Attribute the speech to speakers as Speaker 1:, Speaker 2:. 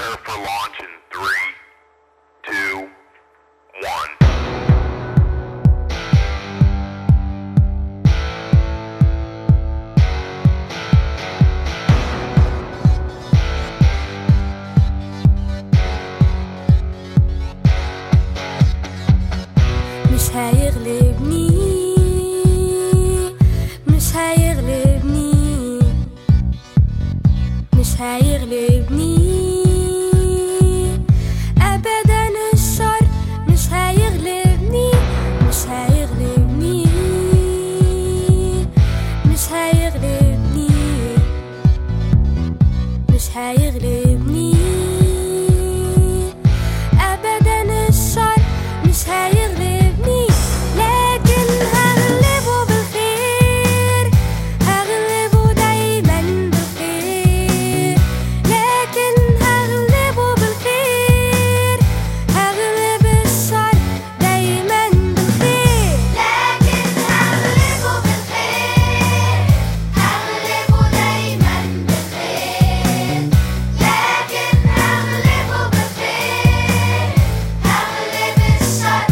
Speaker 1: Prepare for launch in three, two, one.
Speaker 2: مش هيغلبني مش هيغلبني مش هيغلبني Dus hij er niet. Dus hij er niet.